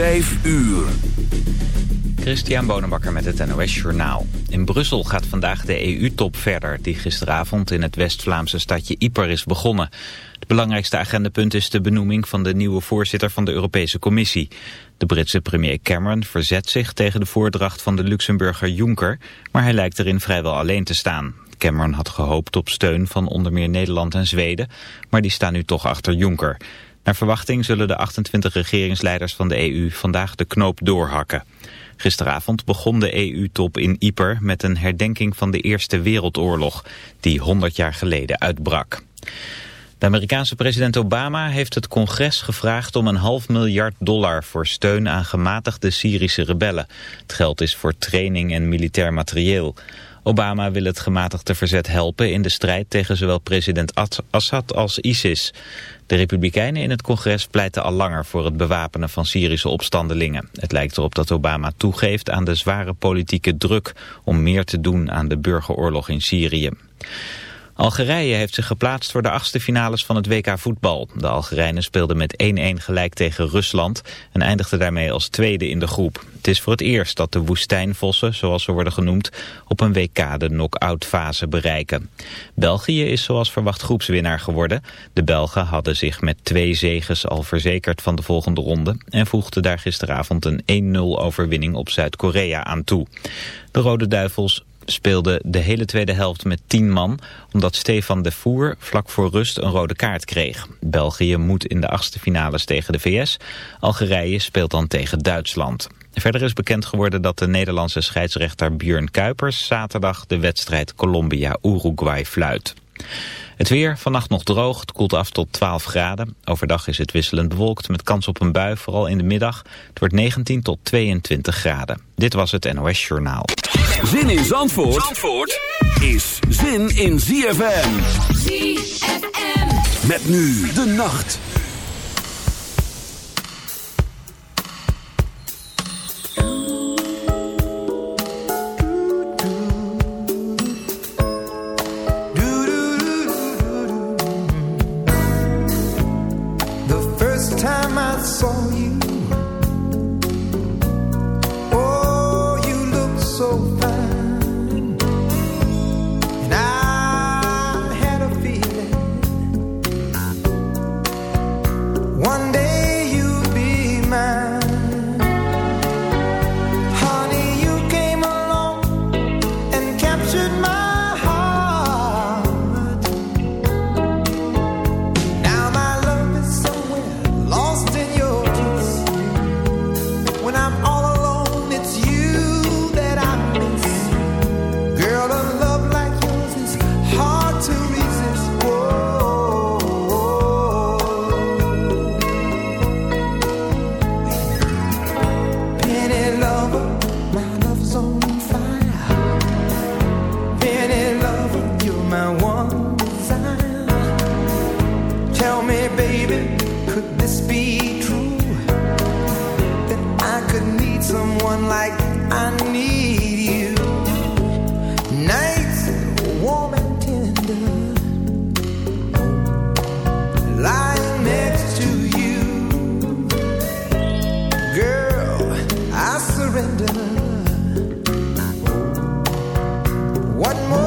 5 uur. Christian Bonenbakker met het NOS Journaal. In Brussel gaat vandaag de EU-top verder... die gisteravond in het West-Vlaamse stadje Yper is begonnen. Het belangrijkste agendapunt is de benoeming van de nieuwe voorzitter van de Europese Commissie. De Britse premier Cameron verzet zich tegen de voordracht van de Luxemburger Juncker... maar hij lijkt erin vrijwel alleen te staan. Cameron had gehoopt op steun van onder meer Nederland en Zweden... maar die staan nu toch achter Juncker... Naar verwachting zullen de 28 regeringsleiders van de EU vandaag de knoop doorhakken. Gisteravond begon de EU-top in Yper met een herdenking van de Eerste Wereldoorlog, die 100 jaar geleden uitbrak. De Amerikaanse president Obama heeft het congres gevraagd om een half miljard dollar voor steun aan gematigde Syrische rebellen. Het geld is voor training en militair materieel. Obama wil het gematigde verzet helpen in de strijd tegen zowel president Assad als ISIS. De Republikeinen in het congres pleiten al langer voor het bewapenen van Syrische opstandelingen. Het lijkt erop dat Obama toegeeft aan de zware politieke druk om meer te doen aan de burgeroorlog in Syrië. Algerije heeft zich geplaatst voor de achtste finales van het WK voetbal. De Algerijnen speelden met 1-1 gelijk tegen Rusland en eindigden daarmee als tweede in de groep. Het is voor het eerst dat de woestijnvossen, zoals ze worden genoemd, op een WK de knock-out fase bereiken. België is zoals verwacht groepswinnaar geworden. De Belgen hadden zich met twee zeges al verzekerd van de volgende ronde en voegden daar gisteravond een 1-0 overwinning op Zuid-Korea aan toe. De Rode Duivels speelde de hele tweede helft met 10 man... omdat Stefan de Voer vlak voor rust een rode kaart kreeg. België moet in de achtste finales tegen de VS. Algerije speelt dan tegen Duitsland. Verder is bekend geworden dat de Nederlandse scheidsrechter Björn Kuipers... zaterdag de wedstrijd Colombia-Uruguay fluit. Het weer, vannacht nog droog, het koelt af tot 12 graden. Overdag is het wisselend bewolkt met kans op een bui, vooral in de middag. Het wordt 19 tot 22 graden. Dit was het NOS Journaal. Zin in Zandvoort, Zandvoort is zin in ZFM. ZFM. Met nu de nacht. surrender. One more.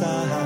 Fantasize.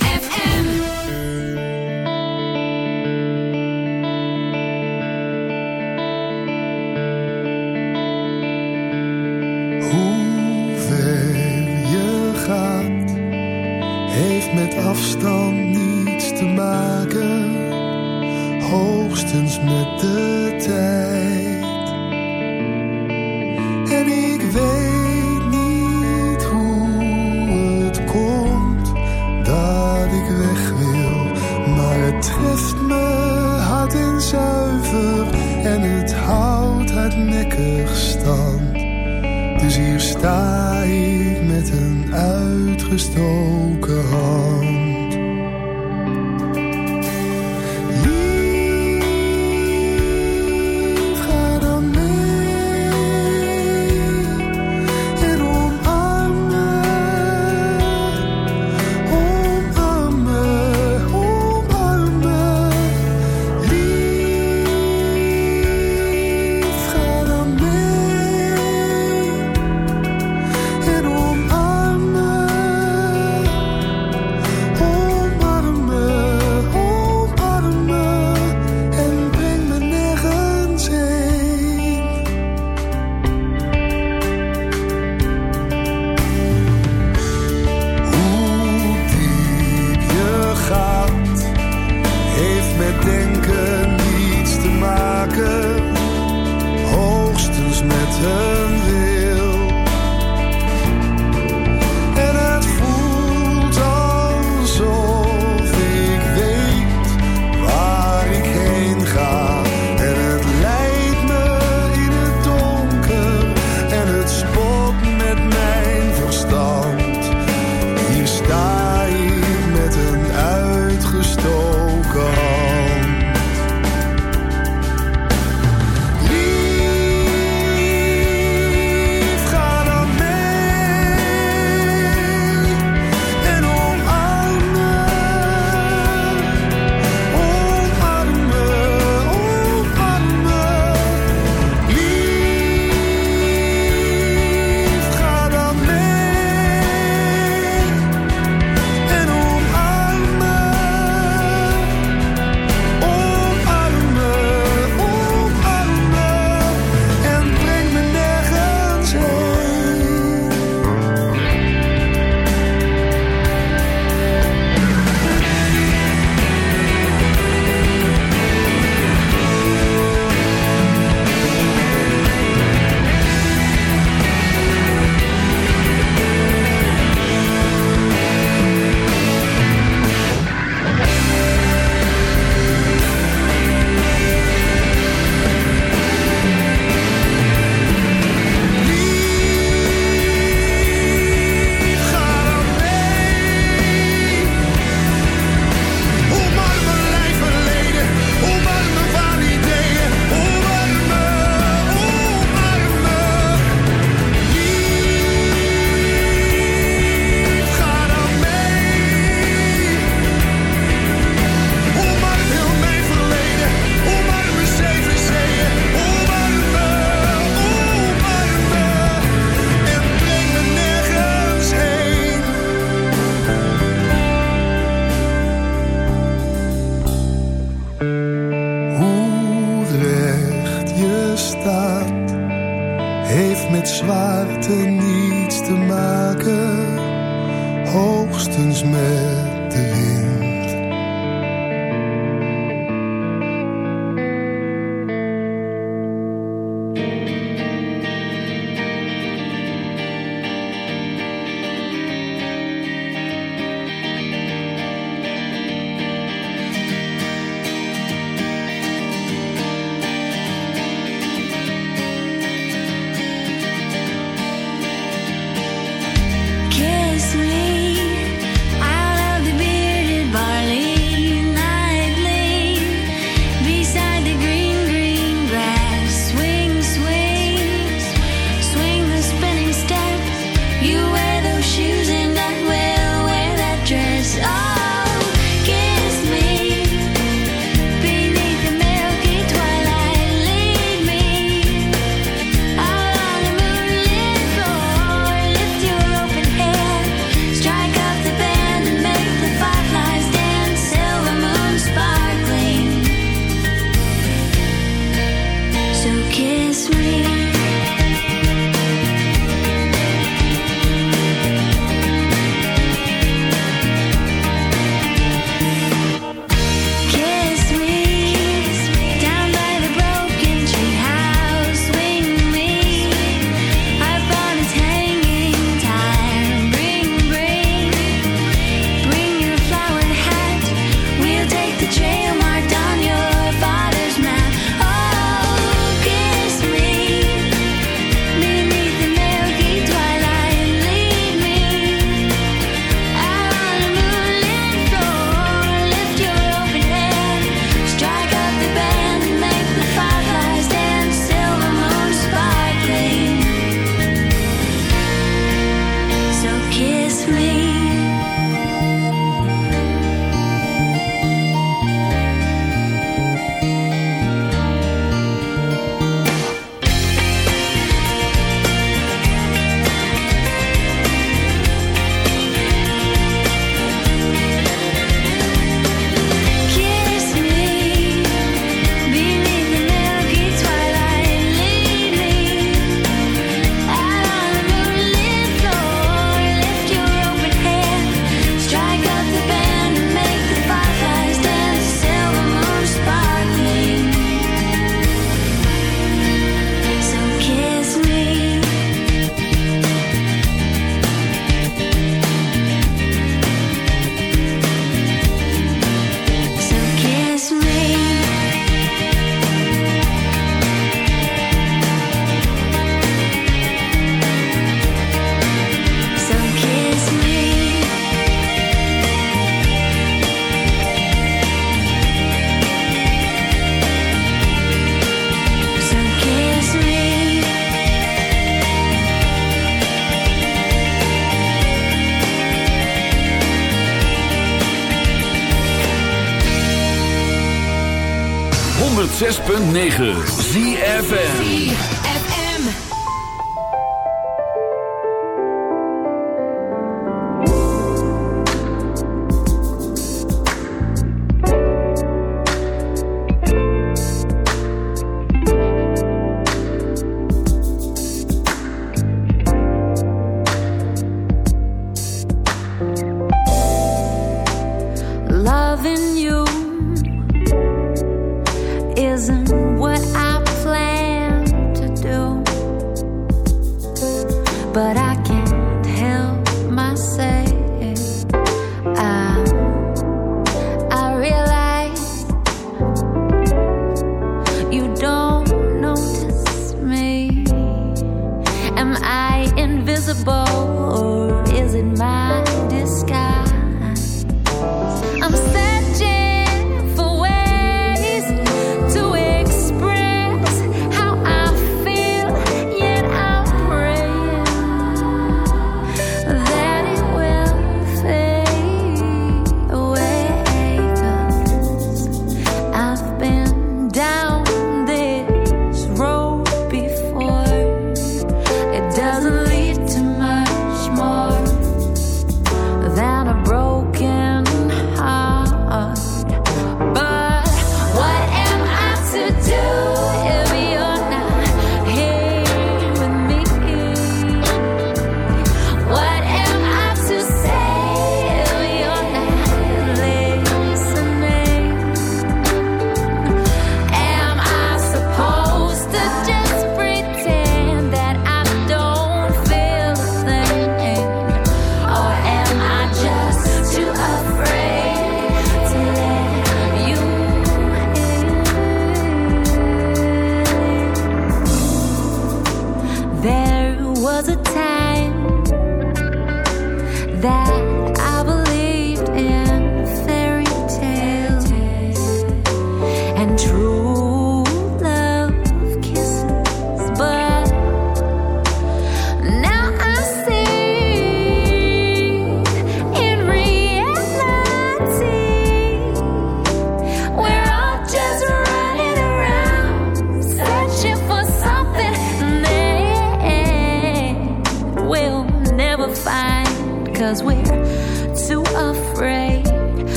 106.9 ZFN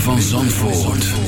van Zandvoort.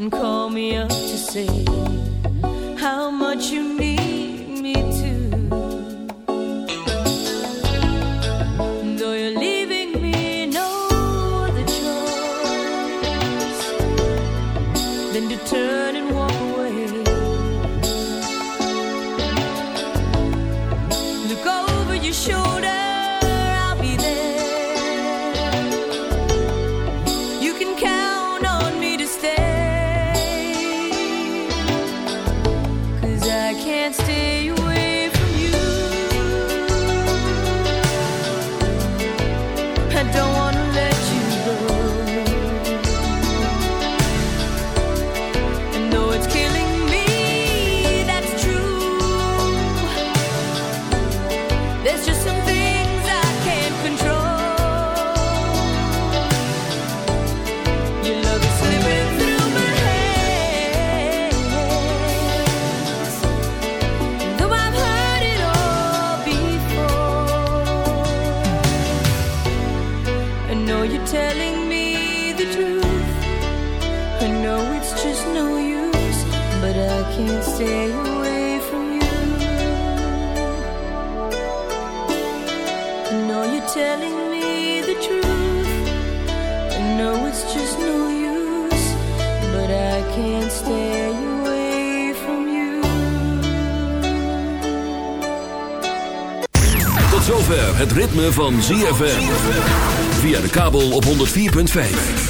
And call me up to say how much you need me to. From you. Telling me the truth. Just no but I stay. Tot zover het ritme van ZFM. Via de kabel op 104.5.